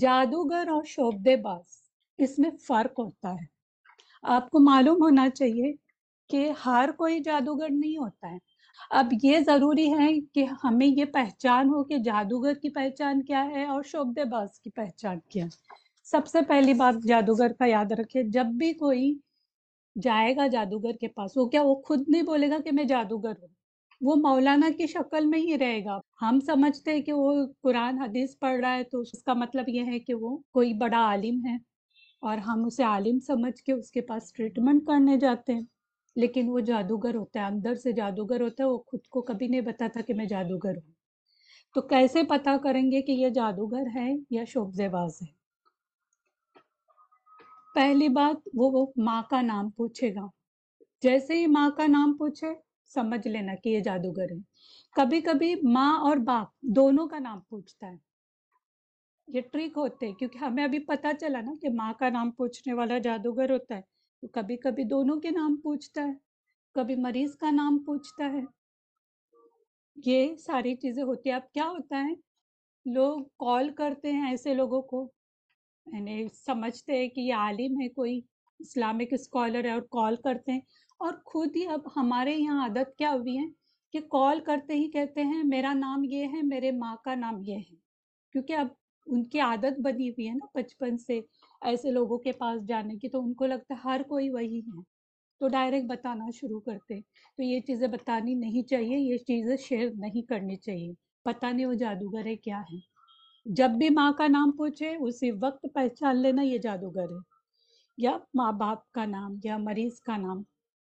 جادوگر اور شعبے باز، اس میں فرق ہوتا ہے۔ آپ کو معلوم ہونا چاہیے کہ ہر کوئی جادوگر نہیں ہوتا ہے۔ اب یہ ضروری ہے کہ ہمیں یہ پہچان ہو کہ جادوگر کی پہچان کیا ہے اور شعبے باز کی پہچان کیا ہے۔ سب سے پہلی بات جادوگر کا یاد رکھے جب بھی کوئی جائے گا جادوگر کے پاس، وہ کیا وہ خود نہیں بولے گا کہ میں جادوگر ہوں؟ وہ مولانا کی شکل میں ہی رہے گا۔ ہم سمجھتے ہیں کہ وہ قرآن حدیث پڑھ رہا ہے تو اس کا مطلب یہ ہے کہ وہ کوئی بڑا عالم ہے اور ہم اسے عالم سمجھ کے اس کے پاس ٹریٹمنٹ کرنے جاتے ہیں۔ لیکن وہ جادوگر ہوتا ہے، اندر سے جادوگر ہوتا ہے، وہ خود کو کبھی نہیں بتاتا کہ میں جادوگر ہوں۔ تو کیسے پتا کریں گے کہ یہ جادوگر ہے یا شوبز باز ہے پہلی بات وہ ماں کا نام پوچھے گا۔ جیسے ہی ماں کا نام پوچھے سمجھ لینا کہ یہ جادوگر ہے کبھی کبھی ماں اور باپ دونوں کا نام پوچھتا ہے۔ یہ ٹرک ہوتے ہیں کیونکہ ہمیں ابھی پتا چلا نا کہ ماں کا نام پوچھنے والا جادوگر ہوتا ہے۔ تو کبھی کبھی دونوں کے نام پوچھتا ہے۔ کبھی مریض کا نام پوچھتا ہے۔ یہ ساری چیزیں ہوتی ہیں۔ اب کیا ہوتا ہے؟ لوگ کال کرتے ہیں ایسے لوگوں کو۔ یعنی سمجھتے ہیں کہ یہ عالم ہے، کوئی اسلامک اسکالر ہے اور کال کرتے ہیں۔ اور خود ہی اب ہمارے یہاں عادت کیا ہوئی ہے کہ کال کرتے ہی کہتے ہیں، میرا نام یہ ہے، میرے ماں کا نام یہ ہے. کیونکہ اب ان کی عادت بنی ہوئی ہے نا بچپن سے ایسے لوگوں کے پاس جانے کی، تو ان کو لگتا ہے ہر کوئی وہی ہے۔ تو ڈائریکٹ بتانا شروع کرتے تو یہ چیزیں بتانی نہیں چاہیے، یہ چیزیں شیئر نہیں کرنی چاہیے۔ پتہ نہیں وہ جادوگر ہے کیا ہے۔ جب بھی ماں کا نام پوچھے، اسی وقت پہچان لینا یہ جادوگر ہے۔ یا ماں باپ کا نام یا مریض کا نام۔